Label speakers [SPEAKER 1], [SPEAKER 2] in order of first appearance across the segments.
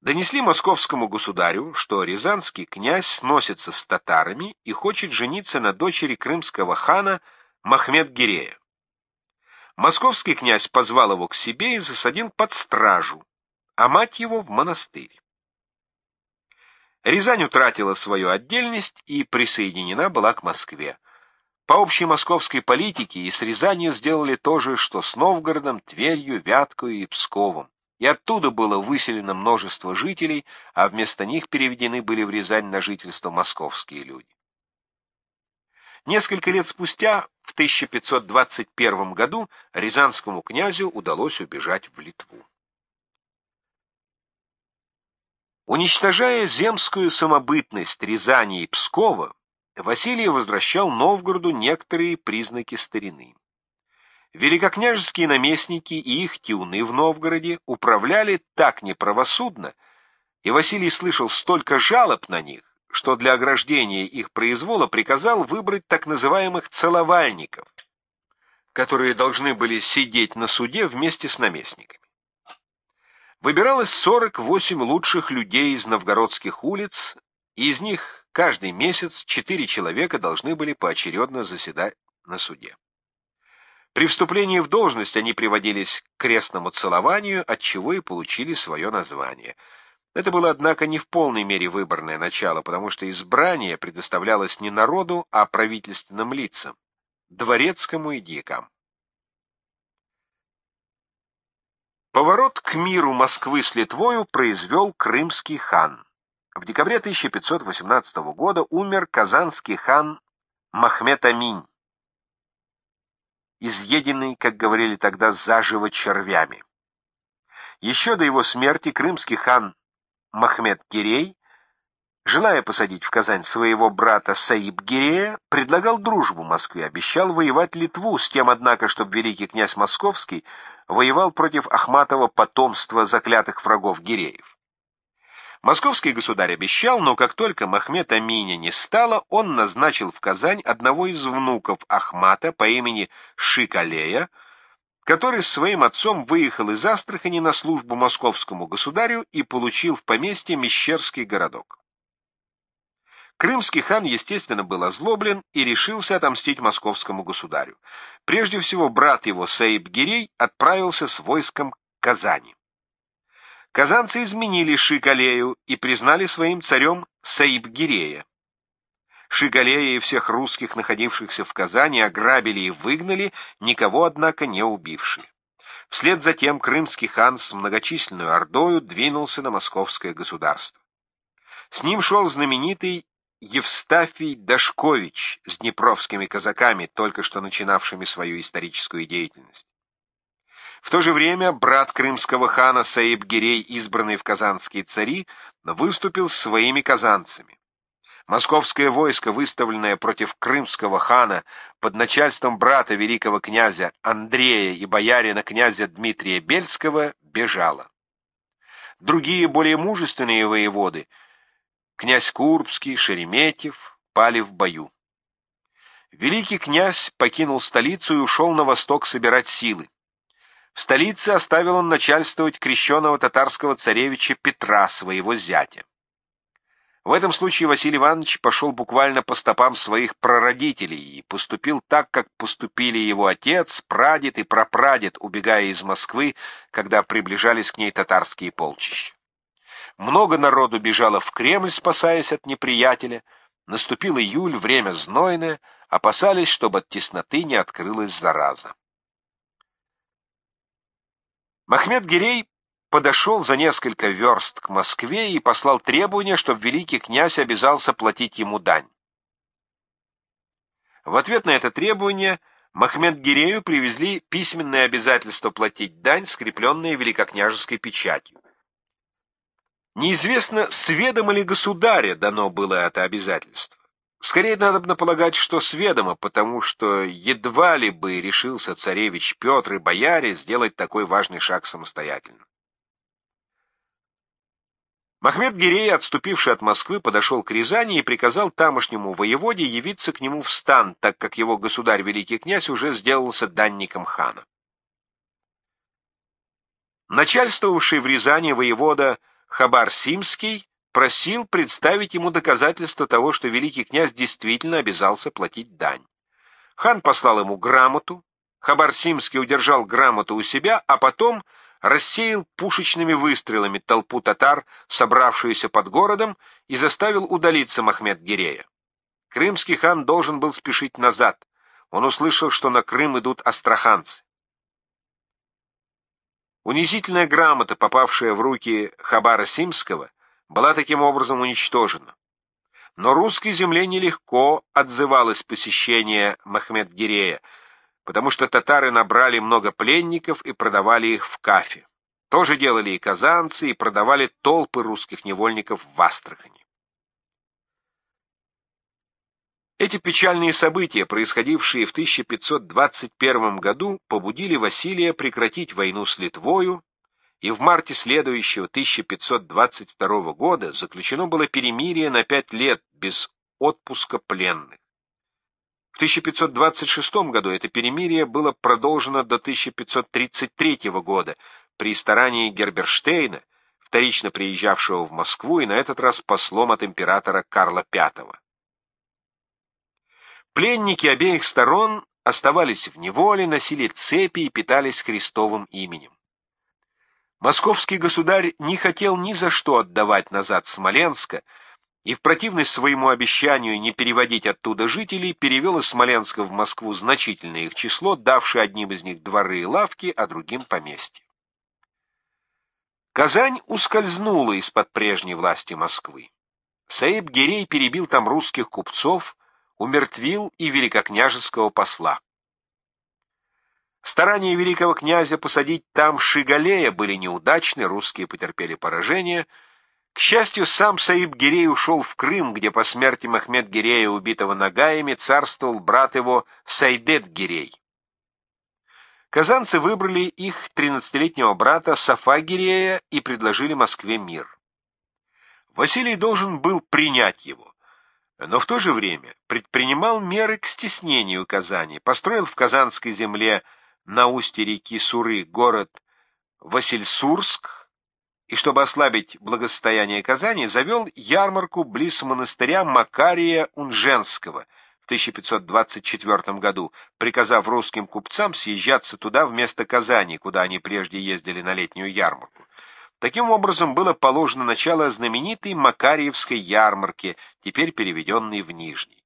[SPEAKER 1] Донесли московскому государю, что рязанский князь сносится с татарами и хочет жениться на дочери крымского хана Махмед-Гирея. Московский князь позвал его к себе и засадил под стражу, а мать его в монастырь. Рязань утратила свою отдельность и присоединена была к Москве. По общей московской политике и с Рязанью сделали то же, что с Новгородом, Тверью, Вяткою и Псковом. И оттуда было выселено множество жителей, а вместо них переведены были в Рязань на жительство московские люди. Несколько лет спустя, в 1521 году, рязанскому князю удалось убежать в Литву. Уничтожая земскую самобытность Рязани и Пскова, Василий возвращал Новгороду некоторые признаки старины. Великокняжеские наместники и их тюны в Новгороде управляли так неправосудно, и Василий слышал столько жалоб на них, что для ограждения их произвола приказал выбрать так называемых целовальников, которые должны были сидеть на суде вместе с наместниками выбиралось 48 лучших людей из новгородских улиц, и из них каждый месяц четыре человека должны были поочередно заседать на суде. При вступлении в должность они приводились к крестному целованию, от чего и получили свое название. Это было, однако, не в полной мере выборное начало, потому что избрание предоставлялось не народу, а правительственным лицам, дворецкому и дьякам. Поворот к миру Москвы с Литвою произвел крымский хан. В декабре 1518 года умер казанский хан Махмед Аминь, изъеденный, как говорили тогда, заживо червями. Еще до его смерти крымский хан Махмед Гирей желая посадить в Казань своего брата Саиб Гирея, предлагал дружбу Москве, обещал воевать Литву, с тем, однако, чтобы великий князь Московский воевал против Ахматова потомства заклятых врагов Гиреев. Московский государь обещал, но как только Махмед Аминя не стало, он назначил в Казань одного из внуков Ахмата по имени Шикалея, который с своим отцом выехал из Астрахани на службу московскому государю и получил в поместье Мещерский городок. Крымский хан, естественно, был озлоблен и решился отомстить московскому государю. Прежде всего, брат его, Саиб-Гирей, отправился с войском к Казани. Казанцы изменили Шикалею и признали своим царем Саиб-Гирея. Шигалея и всех русских, находившихся в Казани, ограбили и выгнали, никого, однако, не убивши. Вслед за тем крымский хан с многочисленной ордою двинулся на московское государство. С ним шел знаменитый Евстафий Дашкович с днепровскими казаками, только что начинавшими свою историческую деятельность. В то же время брат крымского хана Саиб-Гирей, избранный в казанские цари, выступил своими казанцами. Московское войско, выставленное против крымского хана под начальством брата великого князя Андрея и боярина князя Дмитрия Бельского, бежало. Другие, более мужественные воеводы — князь Курбский, Шереметьев пали в бою. Великий князь покинул столицу и ушел на восток собирать силы. В столице оставил он начальствовать крещенного татарского царевича Петра, своего зятя. В этом случае Василий Иванович пошел буквально по стопам своих прародителей и поступил так, как поступили его отец, прадед и прапрадед, убегая из Москвы, когда приближались к ней татарские полчища. Много народу бежало в Кремль, спасаясь от неприятеля. Наступил июль, время знойное, опасались, чтобы от тесноты не открылась зараза. Махмед Гирей подошел за несколько верст к Москве и послал требование, чтобы великий князь обязался платить ему дань. В ответ на это требование Махмед Гирею привезли письменное обязательство платить дань, скрепленное великокняжеской печатью. Неизвестно, с ведома ли государя дано было это обязательство. Скорее, надо полагать, что с ведома, потому что едва ли бы решился царевич Петр и бояре сделать такой важный шаг самостоятельно. Махмед Гирей, отступивший от Москвы, подошел к Рязани и приказал тамошнему воеводе явиться к нему в стан, так как его государь великий князь уже сделался данником хана. Начальствовавший в Рязани воевода Хабар Симский просил представить ему доказательства того, что великий князь действительно обязался платить дань. Хан послал ему грамоту, Хабар Симский удержал грамоту у себя, а потом рассеял пушечными выстрелами толпу татар, собравшуюся под городом, и заставил удалиться Махмед Гирея. Крымский хан должен был спешить назад. Он услышал, что на Крым идут астраханцы. Унизительная грамота, попавшая в руки Хабара Симского, была таким образом уничтожена. Но русской земле нелегко отзывалось посещение Махмед-Гирея, потому что татары набрали много пленников и продавали их в Кафе. То же делали и казанцы, и продавали толпы русских невольников в Астрахани. Эти печальные события, происходившие в 1521 году, побудили Василия прекратить войну с Литвою, и в марте следующего 1522 года заключено было перемирие на пять лет без отпуска пленных. В 1526 году это перемирие было продолжено до 1533 года при старании Герберштейна, вторично приезжавшего в Москву и на этот раз послом от императора Карла V. Пленники обеих сторон оставались в неволе, носили цепи и питались Христовым именем. Московский государь не хотел ни за что отдавать назад Смоленска, и в противность своему обещанию не переводить оттуда жителей, перевел из Смоленска в Москву значительное их число, давший одним из них дворы и лавки, а другим поместья. Казань ускользнула из-под прежней власти Москвы. Саиб Гирей перебил там русских купцов, умертвил и великокняжеского посла. Старания великого князя посадить там Шигалея были неудачны, русские потерпели поражение. К счастью, сам Саиб Гирей ушел в Крым, где по смерти Махмед Гирея, убитого Нагаями, царствовал брат его Сайдет Гирей. Казанцы выбрали их тринадцатилетнего брата Сафа Гирея и предложили Москве мир. Василий должен был принять его но в то же время предпринимал меры к стеснению Казани, построил в Казанской земле на устье реки Суры город Васильсурск, и, чтобы ослабить благосостояние Казани, завел ярмарку близ монастыря Макария Унженского в 1524 году, приказав русским купцам съезжаться туда вместо Казани, куда они прежде ездили на летнюю ярмарку. Таким образом было положено начало знаменитой Макарьевской ярмарке, теперь переведенной в Нижний.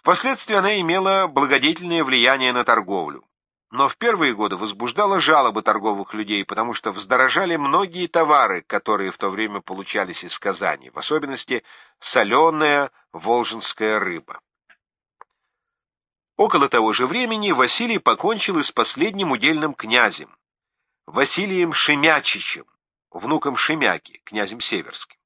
[SPEAKER 1] Впоследствии она имела благодетельное влияние на торговлю, но в первые годы возбуждала жалобы торговых людей, потому что вздорожали многие товары, которые в то время получались из Казани, в особенности соленая волжинская рыба. Около того же времени Василий покончил и с последним удельным князем, Василием Шемячичем, внуком Шемяки, князем Северским.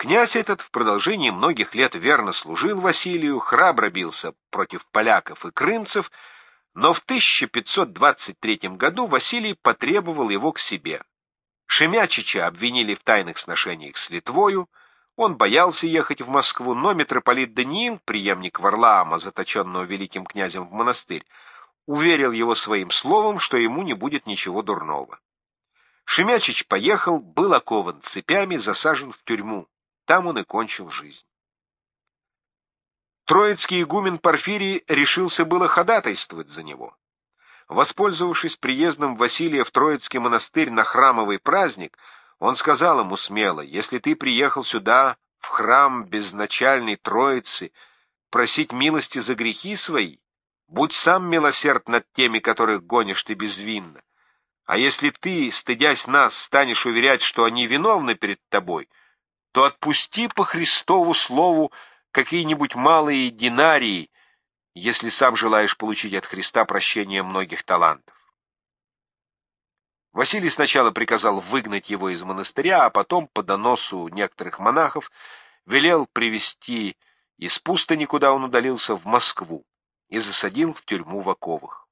[SPEAKER 1] Князь этот в продолжении многих лет верно служил Василию, храбро бился против поляков и крымцев, но в 1523 году Василий потребовал его к себе. Шемячича обвинили в тайных сношениях с Литвою, он боялся ехать в Москву, но митрополит Даниил, преемник Варлаама, заточенного великим князем в монастырь, уверил его своим словом, что ему не будет ничего дурного. Шемячич поехал, был окован цепями, засажен в тюрьму. Там он и кончил жизнь. Троицкий игумен Порфирий решился было ходатайствовать за него. Воспользовавшись приездом Василия в Троицкий монастырь на храмовый праздник, он сказал ему смело, «Если ты приехал сюда, в храм безначальной Троицы, просить милости за грехи свои, Будь сам милосерд над теми, которых гонишь ты безвинно. А если ты, стыдясь нас, станешь уверять, что они виновны перед тобой, то отпусти по Христову слову какие-нибудь малые динарии, если сам желаешь получить от Христа прощение многих талантов. Василий сначала приказал выгнать его из монастыря, а потом, по доносу некоторых монахов, велел привести из пустыни, куда он удалился, в Москву и засадил в тюрьму в оковах.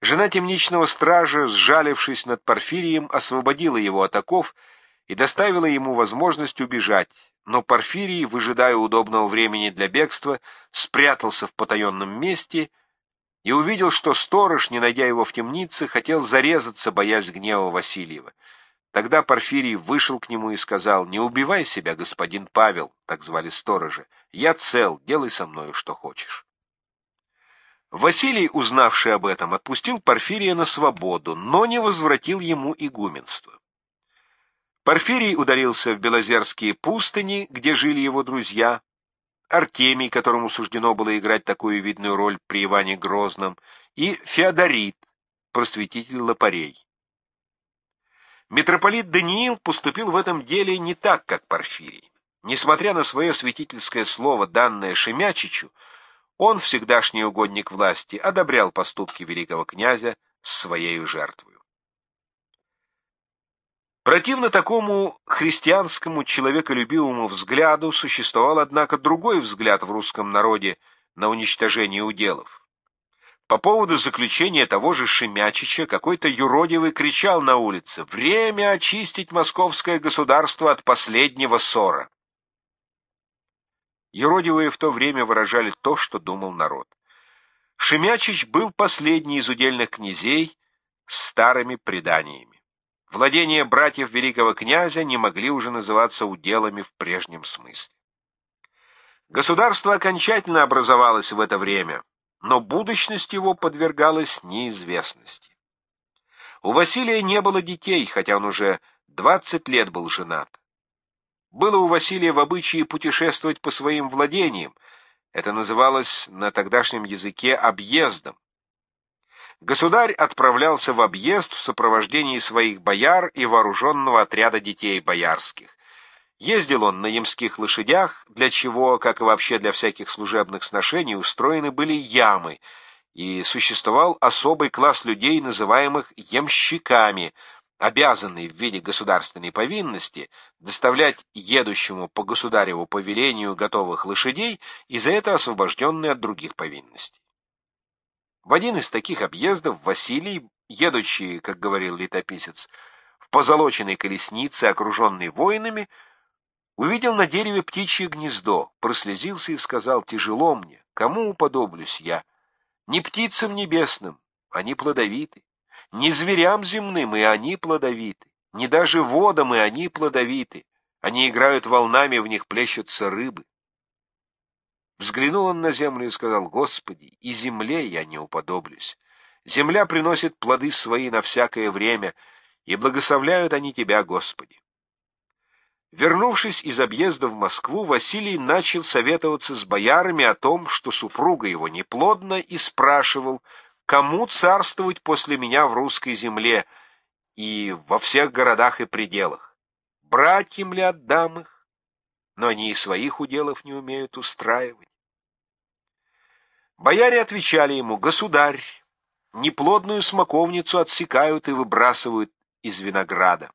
[SPEAKER 1] Жена темничного стража, сжалившись над Порфирием, освободила его от оков и доставила ему возможность убежать, но Порфирий, выжидая удобного времени для бегства, спрятался в потаенном месте и увидел, что сторож, не найдя его в темнице, хотел зарезаться, боясь гнева Васильева. Тогда Порфирий вышел к нему и сказал, «Не убивай себя, господин Павел», так звали сторожа, «я цел, делай со мною, что хочешь». Василий, узнавший об этом, отпустил Порфирия на свободу, но не возвратил ему игуменство. Порфирий ударился в Белозерские пустыни, где жили его друзья, Артемий, которому суждено было играть такую видную роль при Иване Грозном, и Феодорит, просветитель лопарей. Митрополит Даниил поступил в этом деле не так, как Порфирий. Несмотря на свое святительское слово, данное Шемячичу, он, всегдашний угодник власти, одобрял поступки великого князя с своей жертвой. Противно такому христианскому человеколюбивому взгляду существовал, однако, другой взгляд в русском народе на уничтожение уделов. По поводу заключения того же Шемячича какой-то юродивый кричал на улице «Время очистить московское государство от последнего ссора». Юродивые в то время выражали то, что думал народ. Шемячич был последний из удельных князей с старыми преданиями. Владения братьев великого князя не могли уже называться уделами в прежнем смысле. Государство окончательно образовалось в это время но будущность его подвергалась неизвестности. У Василия не было детей, хотя он уже 20 лет был женат. Было у Василия в обычае путешествовать по своим владениям, это называлось на тогдашнем языке объездом. Государь отправлялся в объезд в сопровождении своих бояр и вооруженного отряда детей боярских. Ездил он на ямских лошадях, для чего, как и вообще для всяких служебных сношений, устроены были ямы, и существовал особый класс людей, называемых ямщиками, обязанный в виде государственной повинности доставлять едущему по государеву повелению готовых лошадей и за это освобожденные от других повинностей. В один из таких объездов Василий, едучи, как говорил летописец, в позолоченной колеснице, окруженной воинами, Увидел на дереве птичье гнездо, прослезился и сказал, «Тяжело мне, кому уподоблюсь я? Не птицам небесным, они плодовиты, не зверям земным, и они плодовиты, не даже водам, и они плодовиты, они играют волнами, в них плещутся рыбы». Взглянул он на землю и сказал, «Господи, и земле я не уподоблюсь. Земля приносит плоды свои на всякое время, и благословляют они Тебя, Господи. Вернувшись из объезда в Москву, Василий начал советоваться с боярами о том, что супруга его неплодна, и спрашивал, кому царствовать после меня в русской земле и во всех городах и пределах. Братьям ли отдам их? Но они и своих уделов не умеют устраивать. Бояре отвечали ему, государь, неплодную смоковницу отсекают и выбрасывают из винограда.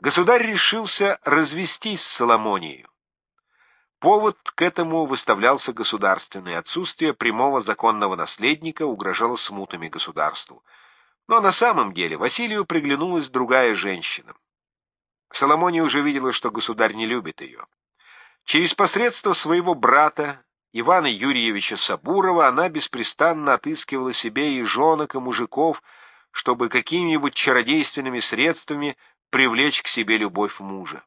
[SPEAKER 1] Государь решился развестись с Соломонией. Повод к этому выставлялся государственный. Отсутствие прямого законного наследника угрожало смутами государству. Но на самом деле Василию приглянулась другая женщина. Соломония уже видела, что государь не любит ее. Через посредство своего брата, Ивана Юрьевича Сабурова, она беспрестанно отыскивала себе и женок, и мужиков, чтобы какими-нибудь чародейственными средствами привлечь к себе любовь мужа.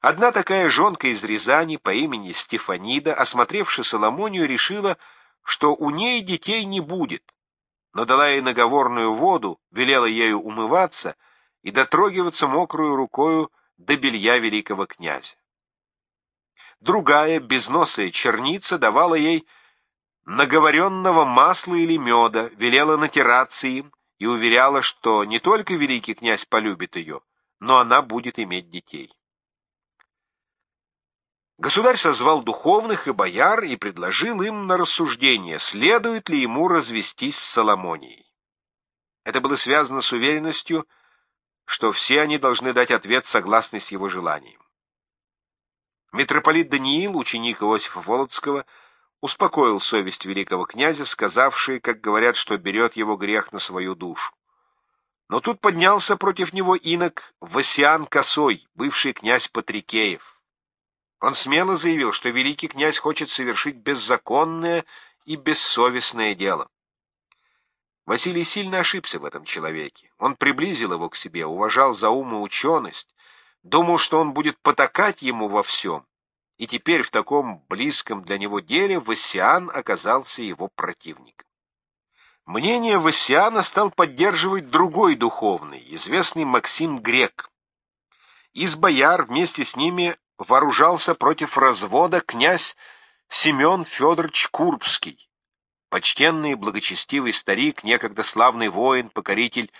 [SPEAKER 1] Одна такая жонка из Рязани по имени Стефанида, осмотревши Соломонию, решила, что у ней детей не будет, но дала ей наговорную воду, велела ею умываться и дотрогиваться мокрую рукою до белья великого князя. Другая, безносая черница давала ей наговоренного масла или меда, велела натираться им, и уверяла, что не только великий князь полюбит ее, но она будет иметь детей. Государь созвал духовных и бояр и предложил им на рассуждение, следует ли ему развестись с Соломонией. Это было связано с уверенностью, что все они должны дать ответ согласный с его желанием. Митрополит Даниил, ученик Иосифа Володского, успокоил совесть великого князя, сказавший, как говорят, что берет его грех на свою душу. Но тут поднялся против него инок Васиан Косой, бывший князь Патрикеев. Он смело заявил, что великий князь хочет совершить беззаконное и бессовестное дело. Василий сильно ошибся в этом человеке. Он приблизил его к себе, уважал за ум и ученость, думал, что он будет потакать ему во всем, и теперь в таком близком для него деле Вассиан оказался его противником. Мнение Вассиана стал поддерживать другой духовный, известный Максим Грек. Из бояр вместе с ними вооружался против развода князь Семен Федорович Курбский, почтенный благочестивый старик, некогда славный воин, покоритель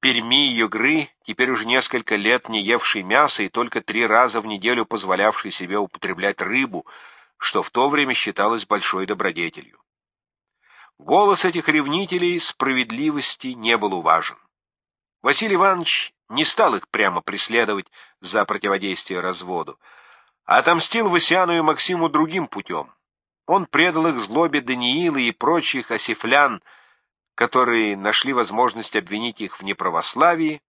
[SPEAKER 1] Перми и Югры, теперь уже несколько лет не евший мясо и только три раза в неделю позволявший себе употреблять рыбу, что в то время считалось большой добродетелью. Голос этих ревнителей справедливости не был уважен. Василий Иванович не стал их прямо преследовать за противодействие разводу, а отомстил Васяну и Максиму другим путем. Он предал их злобе Даниила и прочих осифлян, которые нашли возможность обвинить их в неправославии,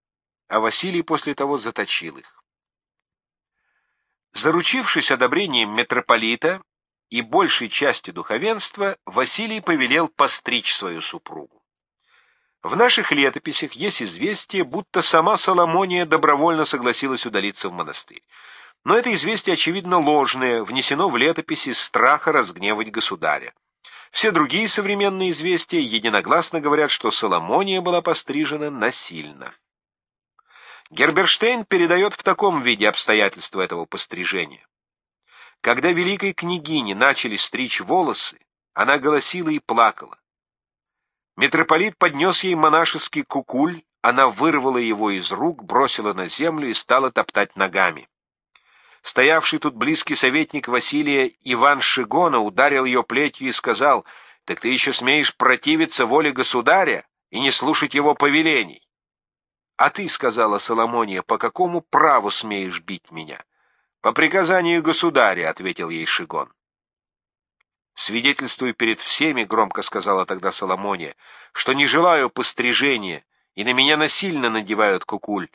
[SPEAKER 1] а Василий после того заточил их. Заручившись одобрением митрополита, и большей части духовенства Василий повелел постричь свою супругу. В наших летописях есть известие, будто сама Соломония добровольно согласилась удалиться в монастырь. Но это известие, очевидно, ложное, внесено в летописи страха разгневать государя. Все другие современные известия единогласно говорят, что Соломония была пострижена насильно. Герберштейн передает в таком виде обстоятельства этого пострижения. Когда великой княгине начали стричь волосы, она голосила и плакала. Митрополит поднес ей монашеский кукуль, она вырвала его из рук, бросила на землю и стала топтать ногами. Стоявший тут близкий советник Василия Иван Шигона ударил ее плетью и сказал, «Так ты еще смеешь противиться воле государя и не слушать его повелений?» «А ты, — сказала Соломония, — по какому праву смеешь бить меня?» «По приказанию государя», — ответил ей Шигон. «Свидетельствую перед всеми», — громко сказала тогда Соломония, «что не желаю пострижения, и на меня насильно надевают кукуль.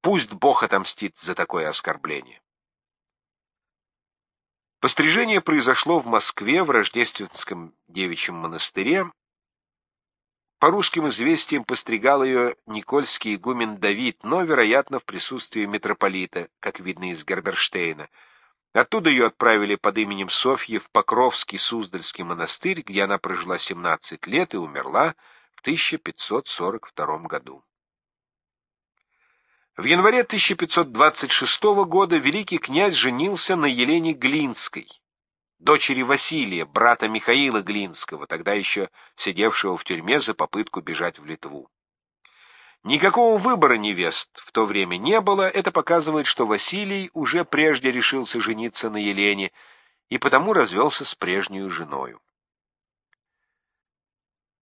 [SPEAKER 1] Пусть Бог отомстит за такое оскорбление». Пострижение произошло в Москве в Рождественском девичьем монастыре по русским известиям постригал ее Никольский игумен Давид, но, вероятно, в присутствии митрополита, как видно из Герберштейна. Оттуда ее отправили под именем Софьи в Покровский Суздальский монастырь, где она прожила 17 лет и умерла в 1542 году. В январе 1526 года великий князь женился на Елене Глинской, дочери Василия, брата Михаила Глинского, тогда еще сидевшего в тюрьме за попытку бежать в Литву. Никакого выбора невест в то время не было, это показывает, что Василий уже прежде решился жениться на Елене и потому развелся с прежней женою.